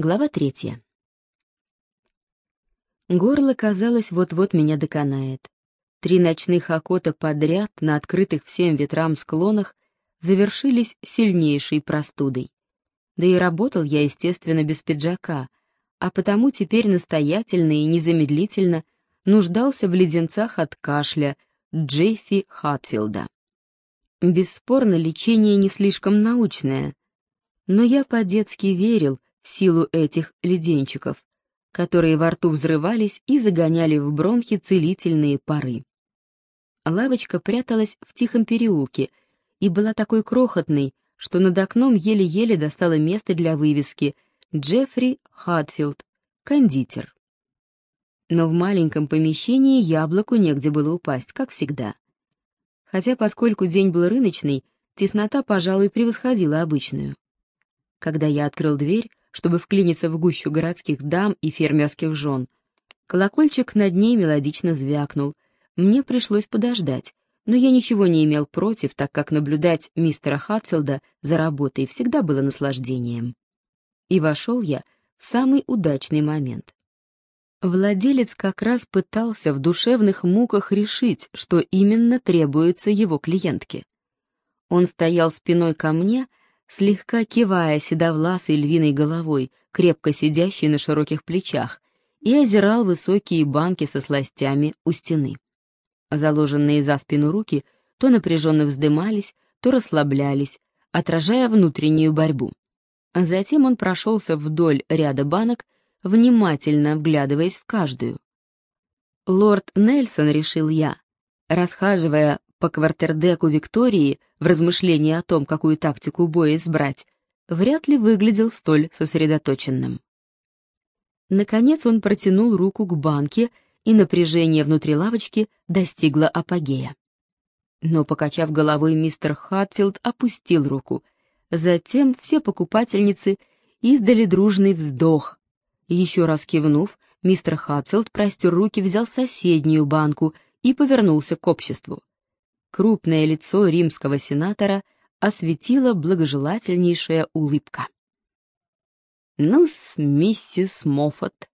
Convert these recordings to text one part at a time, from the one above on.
Глава третья. Горло, казалось, вот-вот меня доконает. Три ночных окота подряд на открытых всем ветрам склонах завершились сильнейшей простудой. Да и работал я, естественно, без пиджака, а потому теперь настоятельно и незамедлительно нуждался в леденцах от кашля Джеффи Хатфилда. Бесспорно, лечение не слишком научное, но я по-детски верил в силу этих леденчиков, которые во рту взрывались и загоняли в бронхи целительные пары. Лавочка пряталась в тихом переулке и была такой крохотной, что над окном еле-еле достало место для вывески «Джеффри Хатфилд, кондитер». Но в маленьком помещении яблоку негде было упасть, как всегда. Хотя, поскольку день был рыночный, теснота, пожалуй, превосходила обычную. Когда я открыл дверь, чтобы вклиниться в гущу городских дам и фермерских жен, колокольчик над ней мелодично звякнул. Мне пришлось подождать, но я ничего не имел против, так как наблюдать мистера Хатфилда за работой всегда было наслаждением. И вошел я в самый удачный момент. Владелец как раз пытался в душевных муках решить, что именно требуется его клиентке. Он стоял спиной ко мне, слегка кивая седовласой львиной головой, крепко сидящей на широких плечах, и озирал высокие банки со сластями у стены. Заложенные за спину руки то напряженно вздымались, то расслаблялись, отражая внутреннюю борьбу. Затем он прошелся вдоль ряда банок, внимательно вглядываясь в каждую. Лорд Нельсон, решил я, расхаживая по квартердеку Виктории в размышлении о том, какую тактику боя избрать, вряд ли выглядел столь сосредоточенным. Наконец он протянул руку к банке и напряжение внутри лавочки достигло апогея. Но, покачав головой, мистер Хатфилд опустил руку. Затем все покупательницы издали дружный вздох. Еще раз кивнув, мистер Хатфилд простер руки, взял соседнюю банку и повернулся к обществу. Крупное лицо римского сенатора осветила благожелательнейшая улыбка. «Ну-с, миссис Моффат,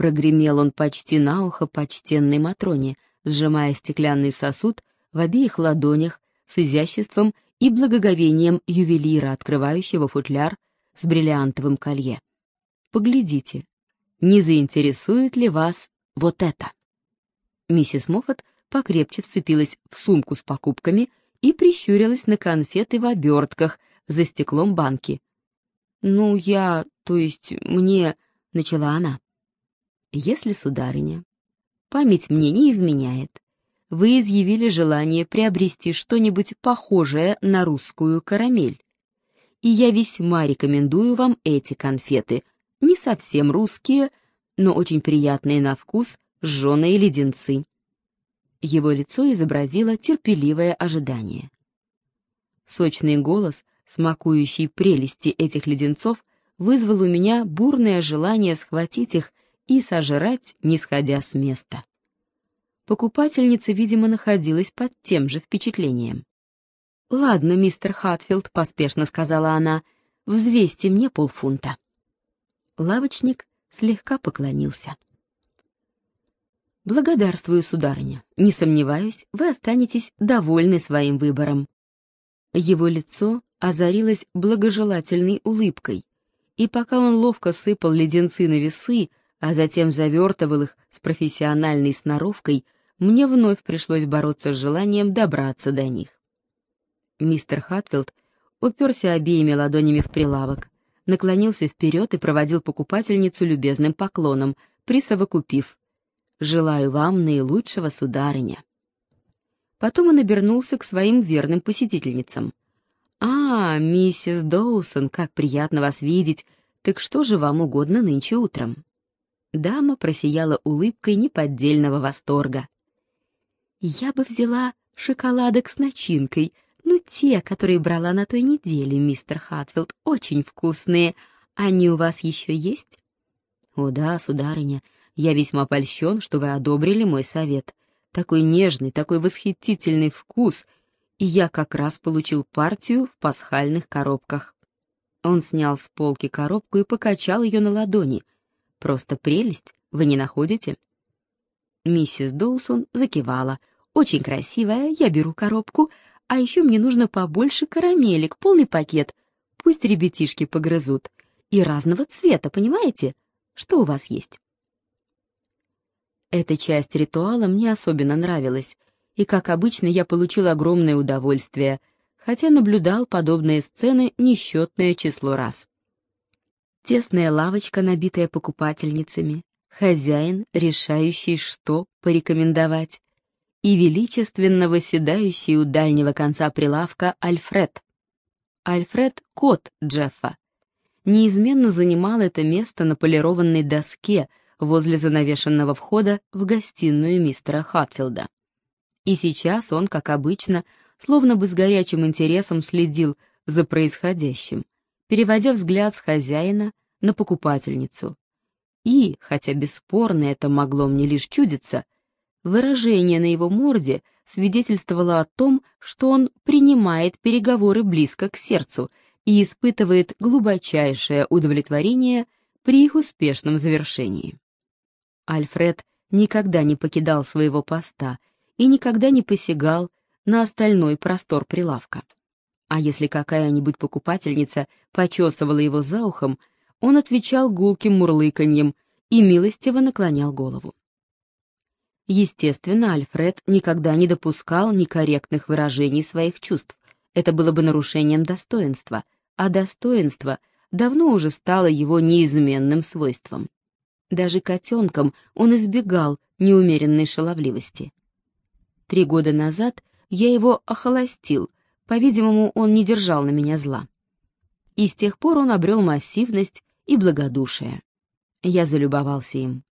Прогремел он почти на ухо почтенной Матроне, сжимая стеклянный сосуд в обеих ладонях с изяществом и благоговением ювелира, открывающего футляр с бриллиантовым колье. «Поглядите, не заинтересует ли вас вот это?» Миссис Моффат покрепче вцепилась в сумку с покупками и прищурилась на конфеты в обертках за стеклом банки. «Ну, я, то есть мне...» — начала она. Если, сударыня, память мне не изменяет, вы изъявили желание приобрести что-нибудь похожее на русскую карамель. И я весьма рекомендую вам эти конфеты, не совсем русские, но очень приятные на вкус, жженые леденцы. Его лицо изобразило терпеливое ожидание. Сочный голос, смакующий прелести этих леденцов, вызвал у меня бурное желание схватить их и сожрать, не сходя с места. Покупательница, видимо, находилась под тем же впечатлением. «Ладно, мистер Хатфилд», — поспешно сказала она, — «взвесьте мне полфунта». Лавочник слегка поклонился. «Благодарствую, сударыня. Не сомневаюсь, вы останетесь довольны своим выбором». Его лицо озарилось благожелательной улыбкой, и пока он ловко сыпал леденцы на весы, а затем завертывал их с профессиональной сноровкой, мне вновь пришлось бороться с желанием добраться до них. Мистер Хатфилд уперся обеими ладонями в прилавок, наклонился вперед и проводил покупательницу любезным поклоном, присовокупив «Желаю вам наилучшего, сударыня». Потом он обернулся к своим верным посетительницам. «А, миссис Доусон, как приятно вас видеть. Так что же вам угодно нынче утром?» Дама просияла улыбкой неподдельного восторга. «Я бы взяла шоколадок с начинкой, ну, те, которые брала на той неделе, мистер Хатфилд, очень вкусные. Они у вас еще есть?» «О да, сударыня, я весьма польщен, что вы одобрили мой совет. Такой нежный, такой восхитительный вкус, и я как раз получил партию в пасхальных коробках». Он снял с полки коробку и покачал ее на ладони. «Просто прелесть, вы не находите?» Миссис Доусон закивала. «Очень красивая, я беру коробку, а еще мне нужно побольше карамелек, полный пакет. Пусть ребятишки погрызут. И разного цвета, понимаете? Что у вас есть?» Эта часть ритуала мне особенно нравилась, и, как обычно, я получил огромное удовольствие, хотя наблюдал подобные сцены несчетное число раз. Тесная лавочка, набитая покупательницами, хозяин, решающий, что порекомендовать, и величественно выседающий у дальнего конца прилавка Альфред. Альфред — кот Джеффа. Неизменно занимал это место на полированной доске возле занавешенного входа в гостиную мистера Хатфилда. И сейчас он, как обычно, словно бы с горячим интересом следил за происходящим, переводя взгляд с хозяина на покупательницу. И, хотя бесспорно это могло мне лишь чудиться, выражение на его морде свидетельствовало о том, что он принимает переговоры близко к сердцу и испытывает глубочайшее удовлетворение при их успешном завершении. Альфред никогда не покидал своего поста и никогда не посягал на остальной простор прилавка. А если какая-нибудь покупательница почесывала его за ухом, он отвечал гулким мурлыканьем и милостиво наклонял голову. Естественно, Альфред никогда не допускал некорректных выражений своих чувств. Это было бы нарушением достоинства, а достоинство давно уже стало его неизменным свойством. Даже котенком он избегал неумеренной шаловливости. Три года назад я его охолостил, по-видимому, он не держал на меня зла. И с тех пор он обрел массивность и благодушие. Я залюбовался им.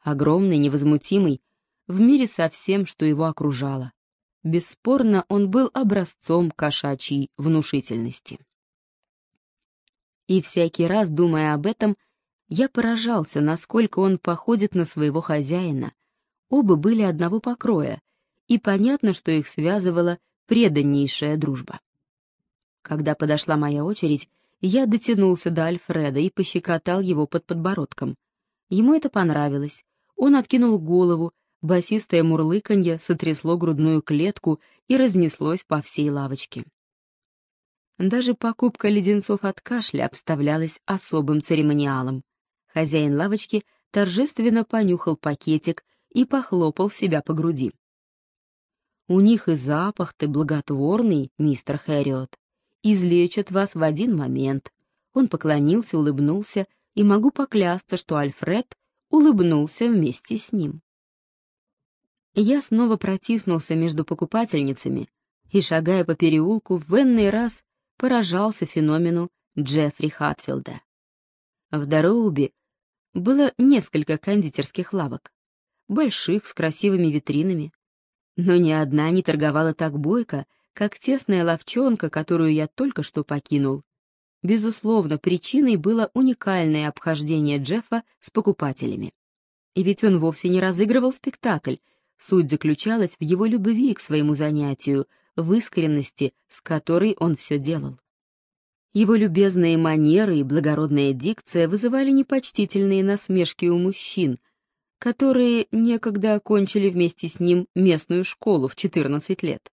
Огромный, невозмутимый, в мире со всем, что его окружало. Бесспорно, он был образцом кошачьей внушительности. И всякий раз, думая об этом, я поражался, насколько он походит на своего хозяина. Оба были одного покроя, и понятно, что их связывала преданнейшая дружба. Когда подошла моя очередь, я дотянулся до Альфреда и пощекотал его под подбородком. Ему это понравилось. Он откинул голову, басистое мурлыканье сотрясло грудную клетку и разнеслось по всей лавочке. Даже покупка леденцов от кашля обставлялась особым церемониалом. Хозяин лавочки торжественно понюхал пакетик и похлопал себя по груди. У них и запах-то благотворный, мистер Хэриот. Излечат вас в один момент. Он поклонился, улыбнулся, и могу поклясться, что Альфред улыбнулся вместе с ним. Я снова протиснулся между покупательницами и, шагая по переулку, в энный раз поражался феномену Джеффри Хатфилда. В Дороуби было несколько кондитерских лавок, больших, с красивыми витринами, но ни одна не торговала так бойко, как тесная ловчонка, которую я только что покинул. Безусловно, причиной было уникальное обхождение Джеффа с покупателями. И ведь он вовсе не разыгрывал спектакль, суть заключалась в его любви к своему занятию, в искренности, с которой он все делал. Его любезные манеры и благородная дикция вызывали непочтительные насмешки у мужчин, которые некогда окончили вместе с ним местную школу в 14 лет.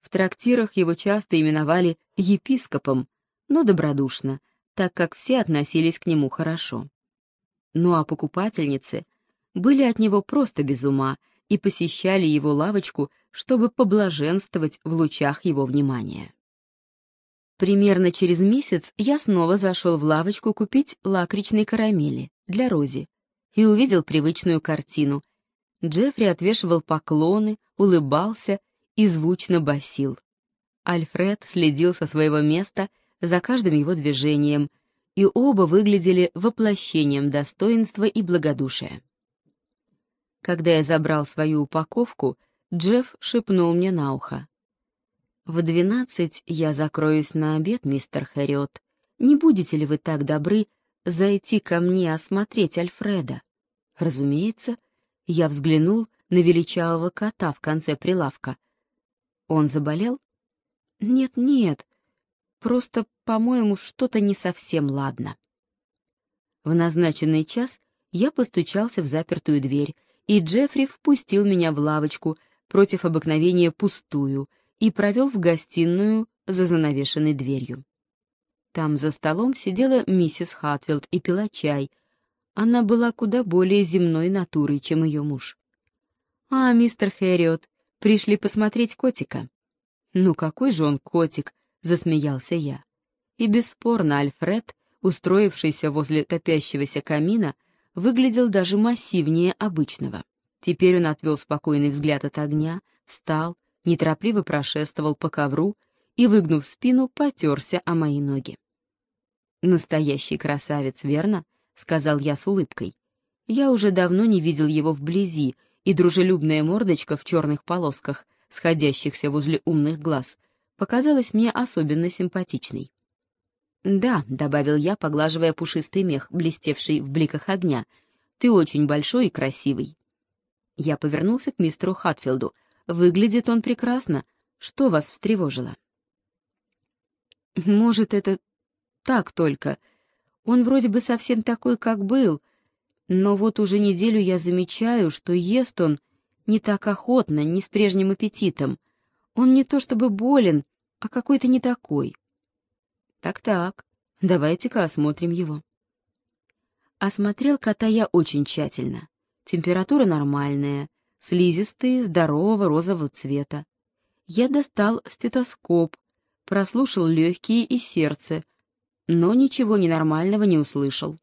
В трактирах его часто именовали епископом, но добродушно, так как все относились к нему хорошо. Ну а покупательницы были от него просто без ума и посещали его лавочку, чтобы поблаженствовать в лучах его внимания. Примерно через месяц я снова зашел в лавочку купить лакричной карамели для Рози, и увидел привычную картину. Джеффри отвешивал поклоны, улыбался и звучно басил. Альфред следил со своего места за каждым его движением, и оба выглядели воплощением достоинства и благодушия. Когда я забрал свою упаковку, Джефф шепнул мне на ухо. «В двенадцать я закроюсь на обед, мистер Хэриот. Не будете ли вы так добры зайти ко мне осмотреть Альфреда?» Разумеется, я взглянул на величавого кота в конце прилавка. Он заболел? Нет-нет, просто по-моему, что-то не совсем ладно. В назначенный час я постучался в запертую дверь, и Джеффри впустил меня в лавочку, против обыкновения пустую, и провел в гостиную за занавешенной дверью. Там за столом сидела миссис Хатфилд и пила чай. Она была куда более земной натурой, чем ее муж. «А, мистер Хэриот, пришли посмотреть котика?» «Ну какой же он котик?» — засмеялся я. И бесспорно Альфред, устроившийся возле топящегося камина, выглядел даже массивнее обычного. Теперь он отвел спокойный взгляд от огня, встал, неторопливо прошествовал по ковру и, выгнув спину, потерся о мои ноги. «Настоящий красавец, верно?» — сказал я с улыбкой. Я уже давно не видел его вблизи, и дружелюбная мордочка в черных полосках, сходящихся возле умных глаз, показалась мне особенно симпатичной. «Да», — добавил я, поглаживая пушистый мех, блестевший в бликах огня, — «ты очень большой и красивый». Я повернулся к мистеру Хатфилду. «Выглядит он прекрасно. Что вас встревожило?» «Может, это так только. Он вроде бы совсем такой, как был, но вот уже неделю я замечаю, что ест он не так охотно, не с прежним аппетитом. Он не то чтобы болен, а какой-то не такой. Так-так, давайте-ка осмотрим его. Осмотрел кота я очень тщательно. Температура нормальная, слизистые, здорового розового цвета. Я достал стетоскоп, прослушал легкие и сердце, но ничего ненормального не услышал.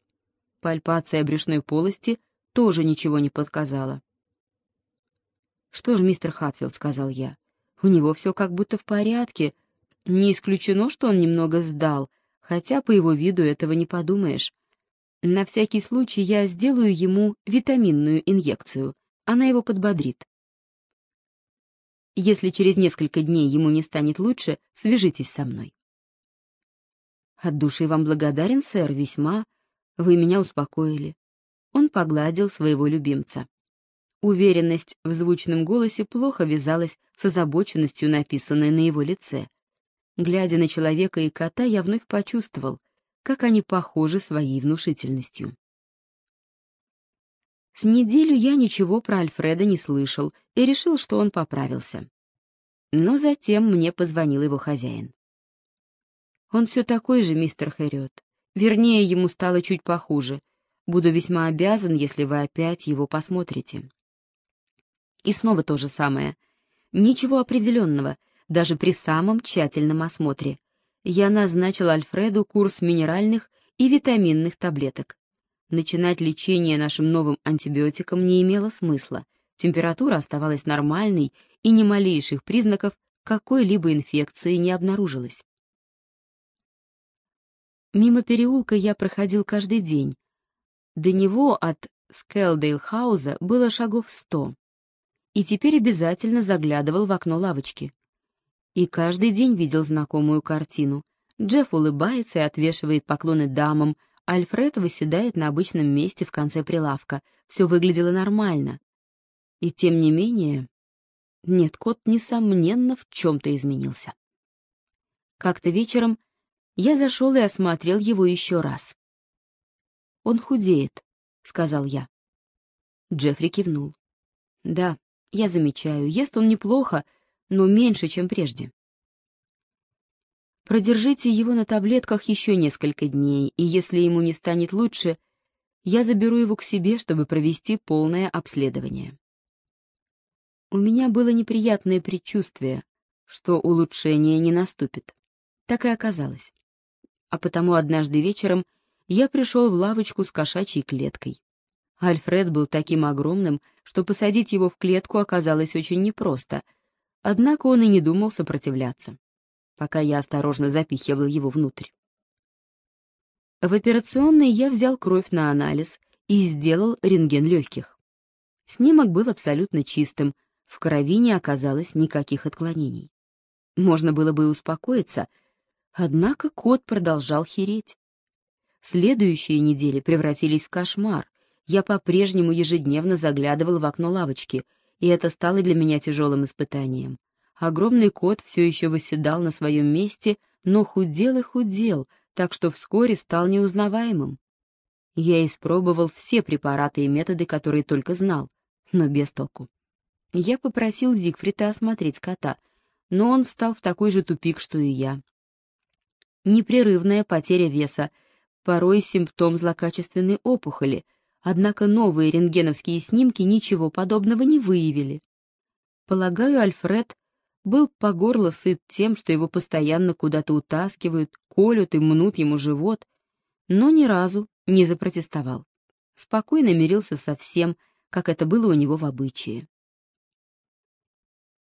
Пальпация брюшной полости тоже ничего не подсказала. «Что ж, мистер Хатфилд», — сказал я, — «у него все как будто в порядке, не исключено, что он немного сдал, хотя по его виду этого не подумаешь. На всякий случай я сделаю ему витаминную инъекцию. Она его подбодрит. Если через несколько дней ему не станет лучше, свяжитесь со мной. От души вам благодарен, сэр, весьма. Вы меня успокоили. Он погладил своего любимца. Уверенность в звучном голосе плохо вязалась с озабоченностью, написанной на его лице. Глядя на человека и кота, я вновь почувствовал, как они похожи своей внушительностью. С неделю я ничего про Альфреда не слышал и решил, что он поправился. Но затем мне позвонил его хозяин. Он все такой же, мистер Хэриот. Вернее, ему стало чуть похуже. Буду весьма обязан, если вы опять его посмотрите. И снова то же самое. Ничего определенного, даже при самом тщательном осмотре. Я назначил Альфреду курс минеральных и витаминных таблеток. Начинать лечение нашим новым антибиотиком не имело смысла. Температура оставалась нормальной, и ни малейших признаков какой-либо инфекции не обнаружилось. Мимо переулка я проходил каждый день. До него от Скелдейл-хауза было шагов сто. И теперь обязательно заглядывал в окно лавочки и каждый день видел знакомую картину. Джефф улыбается и отвешивает поклоны дамам, Альфред выседает на обычном месте в конце прилавка. Все выглядело нормально. И тем не менее... Нет, кот, несомненно, в чем-то изменился. Как-то вечером я зашел и осмотрел его еще раз. «Он худеет», — сказал я. Джеффри кивнул. «Да, я замечаю, ест он неплохо, но меньше, чем прежде. Продержите его на таблетках еще несколько дней, и если ему не станет лучше, я заберу его к себе, чтобы провести полное обследование. У меня было неприятное предчувствие, что улучшение не наступит. Так и оказалось. А потому однажды вечером я пришел в лавочку с кошачьей клеткой. Альфред был таким огромным, что посадить его в клетку оказалось очень непросто — Однако он и не думал сопротивляться, пока я осторожно запихивал его внутрь. В операционной я взял кровь на анализ и сделал рентген легких. Снимок был абсолютно чистым, в крови не оказалось никаких отклонений. Можно было бы успокоиться, однако кот продолжал хереть. Следующие недели превратились в кошмар. Я по-прежнему ежедневно заглядывал в окно лавочки — и это стало для меня тяжелым испытанием. Огромный кот все еще восседал на своем месте, но худел и худел, так что вскоре стал неузнаваемым. Я испробовал все препараты и методы, которые только знал, но без толку. Я попросил Зигфрида осмотреть кота, но он встал в такой же тупик, что и я. Непрерывная потеря веса, порой симптом злокачественной опухоли, однако новые рентгеновские снимки ничего подобного не выявили. Полагаю, Альфред был по горло сыт тем, что его постоянно куда-то утаскивают, колют и мнут ему живот, но ни разу не запротестовал. Спокойно мирился со всем, как это было у него в обычае.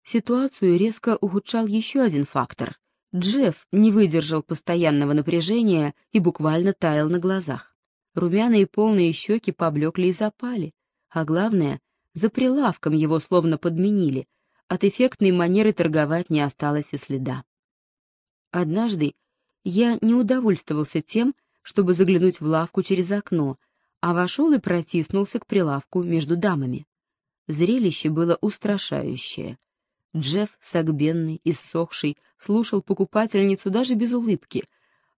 Ситуацию резко ухудшал еще один фактор. Джефф не выдержал постоянного напряжения и буквально таял на глазах. Румяные полные щеки поблекли и запали, а главное, за прилавком его словно подменили, от эффектной манеры торговать не осталось и следа. Однажды я не удовольствовался тем, чтобы заглянуть в лавку через окно, а вошел и протиснулся к прилавку между дамами. Зрелище было устрашающее. Джефф, согбенный, иссохший, слушал покупательницу даже без улыбки,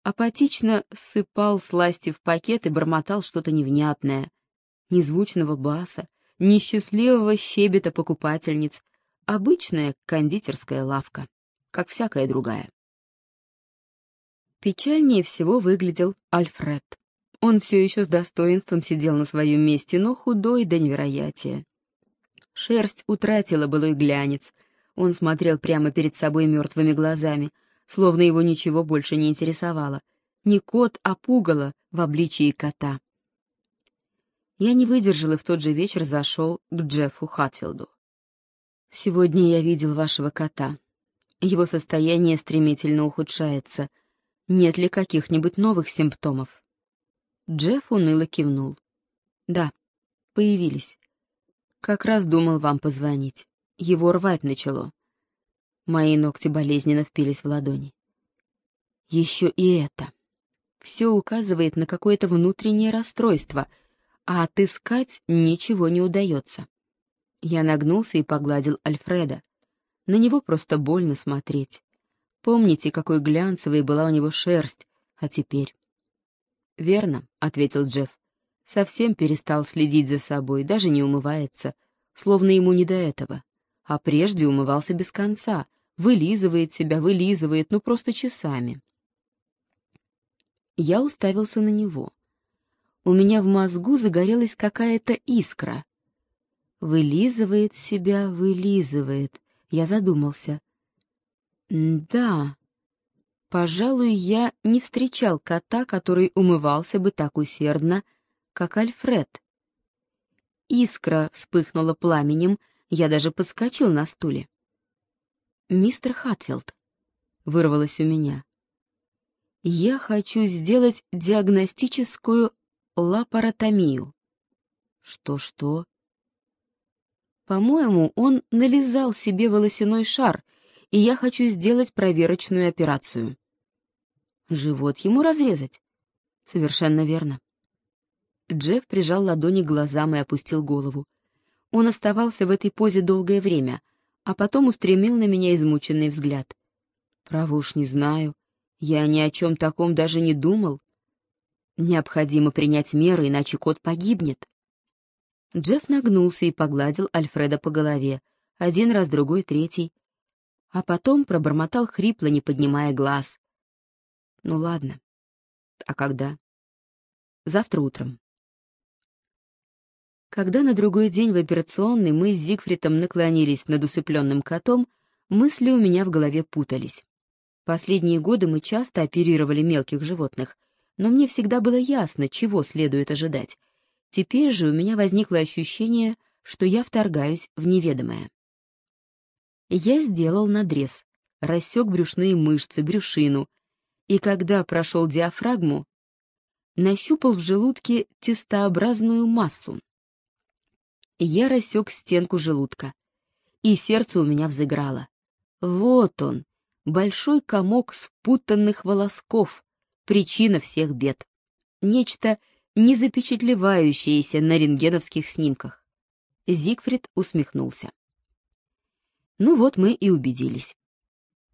апатично ссыпал сласти в пакет и бормотал что-то невнятное. Ни звучного баса, ни счастливого щебета покупательниц, обычная кондитерская лавка, как всякая другая. Печальнее всего выглядел Альфред. Он все еще с достоинством сидел на своем месте, но худой до невероятия. Шерсть утратила былой глянец. Он смотрел прямо перед собой мертвыми глазами, словно его ничего больше не интересовало. Не кот, а пугало в обличии кота. Я не выдержал и в тот же вечер зашел к Джеффу Хатфилду. «Сегодня я видел вашего кота. Его состояние стремительно ухудшается — нет ли каких-нибудь новых симптомов. Джефф уныло кивнул. Да, появились. Как раз думал вам позвонить. Его рвать начало. Мои ногти болезненно впились в ладони. Еще и это. Все указывает на какое-то внутреннее расстройство, а отыскать ничего не удается. Я нагнулся и погладил Альфреда. На него просто больно смотреть. Помните, какой глянцевой была у него шерсть, а теперь...» «Верно», — ответил Джефф. «Совсем перестал следить за собой, даже не умывается, словно ему не до этого. А прежде умывался без конца, вылизывает себя, вылизывает, ну просто часами». Я уставился на него. У меня в мозгу загорелась какая-то искра. Вылизывает себя, вылизывает. Я задумался. Да, пожалуй, я не встречал кота, который умывался бы так усердно, как Альфред. Искра вспыхнула пламенем, я даже подскочил на стуле. «Мистер Хатфилд», — вырвалось у меня, — «я хочу сделать диагностическую лапаротомию». «Что-что?» «По-моему, он нализал себе волосяной шар», и я хочу сделать проверочную операцию. Живот ему разрезать? Совершенно верно. Джефф прижал ладони к глазам и опустил голову. Он оставался в этой позе долгое время, а потом устремил на меня измученный взгляд. Право уж не знаю. Я ни о чем таком даже не думал. Необходимо принять меры, иначе кот погибнет. Джефф нагнулся и погладил Альфреда по голове. Один раз, другой, третий а потом пробормотал хрипло, не поднимая глаз. «Ну ладно. А когда?» «Завтра утром». Когда на другой день в операционной мы с Зигфридом наклонились над усыпленным котом, мысли у меня в голове путались. Последние годы мы часто оперировали мелких животных, но мне всегда было ясно, чего следует ожидать. Теперь же у меня возникло ощущение, что я вторгаюсь в неведомое. Я сделал надрез, рассек брюшные мышцы, брюшину, и когда прошел диафрагму, нащупал в желудке тестообразную массу. Я рассек стенку желудка, и сердце у меня взыграло. Вот он, большой комок спутанных волосков, причина всех бед. Нечто, не запечатлевающееся на рентгеновских снимках. Зигфрид усмехнулся. Ну вот мы и убедились.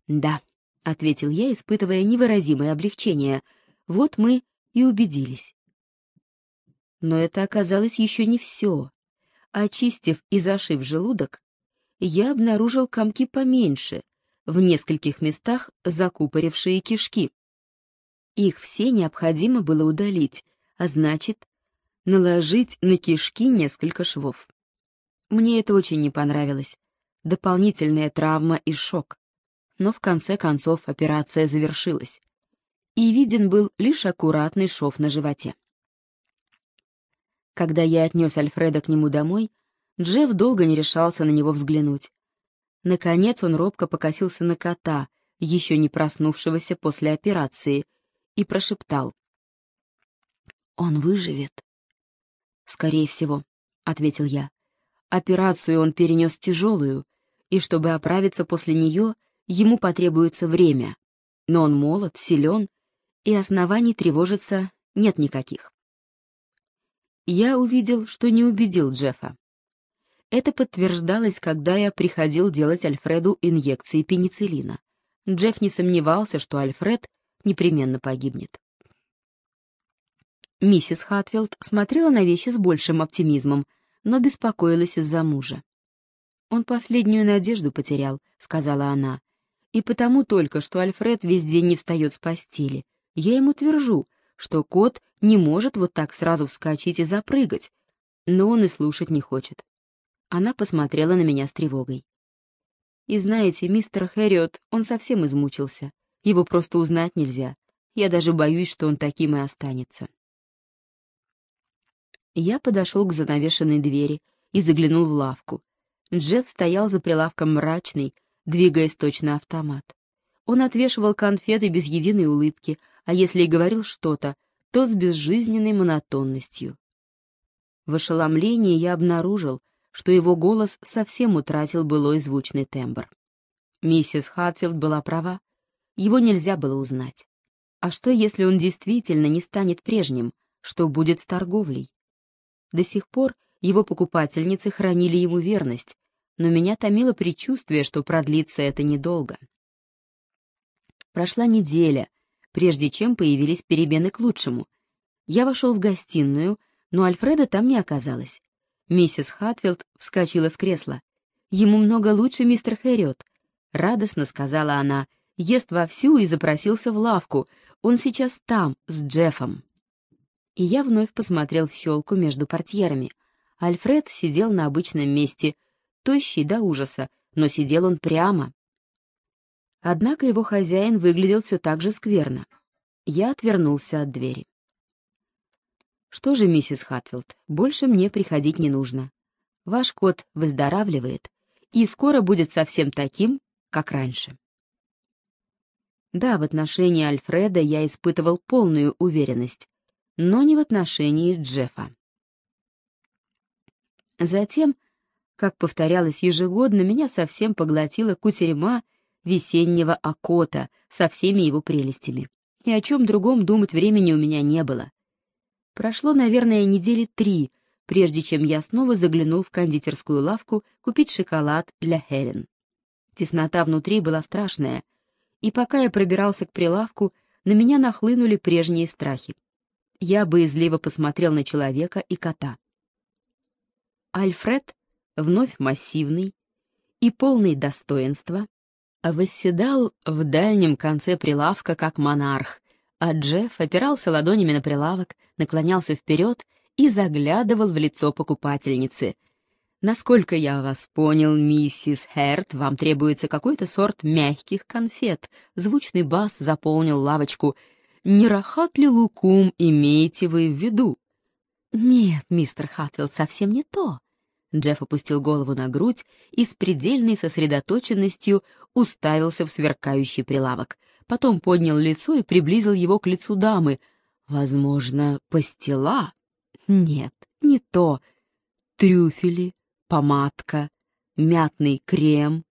Да, — ответил я, испытывая невыразимое облегчение. «Вот мы и убедились». Но это оказалось еще не все. Очистив и зашив желудок, я обнаружил комки поменьше, в нескольких местах закупорившие кишки. Их все необходимо было удалить, а значит, наложить на кишки несколько швов. Мне это очень не понравилось. Дополнительная травма и шок. Но в конце концов операция завершилась. И виден был лишь аккуратный шов на животе. Когда я отнес Альфреда к нему домой, Джефф долго не решался на него взглянуть. Наконец он робко покосился на кота, еще не проснувшегося после операции, и прошептал. «Он выживет?» «Скорее всего», — ответил я. «Операцию он перенес тяжелую, и чтобы оправиться после нее, ему потребуется время. Но он молод, силен, и оснований тревожиться нет никаких». Я увидел, что не убедил Джеффа. Это подтверждалось, когда я приходил делать Альфреду инъекции пенициллина. Джефф не сомневался, что Альфред непременно погибнет. Миссис Хатфилд смотрела на вещи с большим оптимизмом, но беспокоилась из-за мужа. «Он последнюю надежду потерял», — сказала она. «И потому только, что Альфред весь день не встает с постели. Я ему твержу, что кот не может вот так сразу вскочить и запрыгать, но он и слушать не хочет». Она посмотрела на меня с тревогой. «И знаете, мистер Хэриот, он совсем измучился. Его просто узнать нельзя. Я даже боюсь, что он таким и останется». Я подошел к занавешенной двери и заглянул в лавку. Джефф стоял за прилавком мрачный, двигаясь точно автомат. Он отвешивал конфеты без единой улыбки, а если и говорил что-то, то с безжизненной монотонностью. В ошеломлении я обнаружил, что его голос совсем утратил былой звучный тембр. Миссис Хатфилд была права. Его нельзя было узнать. А что, если он действительно не станет прежним? Что будет с торговлей? До сих пор его покупательницы хранили ему верность, но меня томило предчувствие, что продлится это недолго. Прошла неделя, прежде чем появились перемены к лучшему. Я вошел в гостиную, но Альфреда там не оказалось. Миссис Хатфилд вскочила с кресла. «Ему много лучше, мистер Хэриот», — радостно сказала она. «Ест вовсю и запросился в лавку. Он сейчас там, с Джеффом» и я вновь посмотрел в щелку между портьерами. Альфред сидел на обычном месте, тощий до ужаса, но сидел он прямо. Однако его хозяин выглядел все так же скверно. Я отвернулся от двери. «Что же, миссис Хатфилд, больше мне приходить не нужно. Ваш кот выздоравливает и скоро будет совсем таким, как раньше». Да, в отношении Альфреда я испытывал полную уверенность но не в отношении Джеффа. Затем, как повторялось ежегодно, меня совсем поглотила кутерьма весеннего окота со всеми его прелестями. Ни о чем другом думать времени у меня не было. Прошло, наверное, недели три, прежде чем я снова заглянул в кондитерскую лавку купить шоколад для Хелен. Теснота внутри была страшная, и пока я пробирался к прилавку, на меня нахлынули прежние страхи я боязливо посмотрел на человека и кота. Альфред, вновь массивный и полный достоинства, восседал в дальнем конце прилавка как монарх, а Джефф опирался ладонями на прилавок, наклонялся вперед и заглядывал в лицо покупательницы. «Насколько я вас понял, миссис Херт, вам требуется какой-то сорт мягких конфет». Звучный бас заполнил лавочку — не рахат ли лукум имеете вы в виду?» «Нет, мистер Хатфилд, совсем не то». Джефф опустил голову на грудь и с предельной сосредоточенностью уставился в сверкающий прилавок. Потом поднял лицо и приблизил его к лицу дамы. «Возможно, пастила?» «Нет, не то. Трюфели, помадка, мятный крем».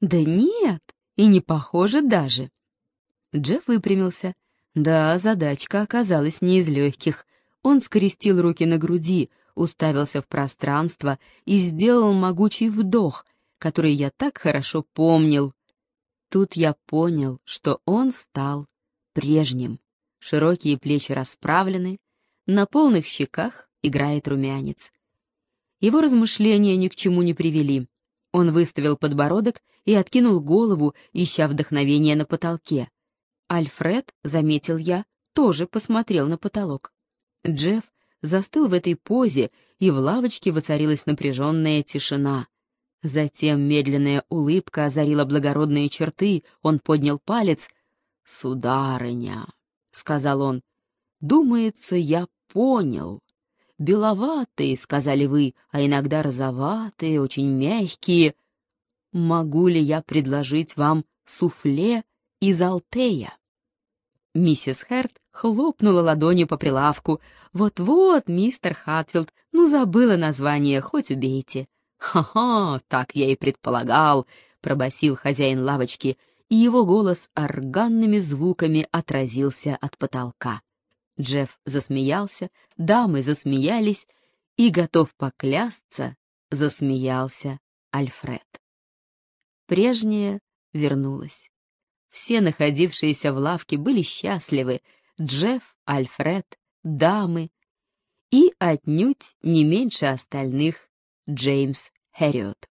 «Да нет, и не похоже даже». Джефф выпрямился. Да, задачка оказалась не из легких. Он скрестил руки на груди, уставился в пространство и сделал могучий вдох, который я так хорошо помнил. тут я понял, что он стал прежним. Широкие плечи расправлены, на полных щеках играет румянец. Его размышления ни к чему не привели. Он выставил подбородок и откинул голову, ища вдохновения на потолке. Альфред, заметил я, тоже посмотрел на потолок. Джефф застыл в этой позе, и в лавочке воцарилась напряженная тишина. Затем медленная улыбка озарила благородные черты, он поднял палец. «Сударыня», — сказал он, — «думается, я понял. Беловатые, — сказали вы, — а иногда розоватые, очень мягкие. Могу ли я предложить вам суфле из Алтея?» Миссис Херт хлопнула ладонью по прилавку. «Вот-вот, мистер Хатфилд, ну забыла название, хоть убейте». «Ха-ха, так я и предполагал», — пробасил хозяин лавочки, и его голос органными звуками отразился от потолка. Джефф засмеялся, дамы засмеялись, и, готов поклясться, засмеялся Альфред. Прежнее вернулось. Все находившиеся в лавке были счастливы, Джефф, Альфред, дамы и отнюдь не меньше остальных Джеймс Хэриот.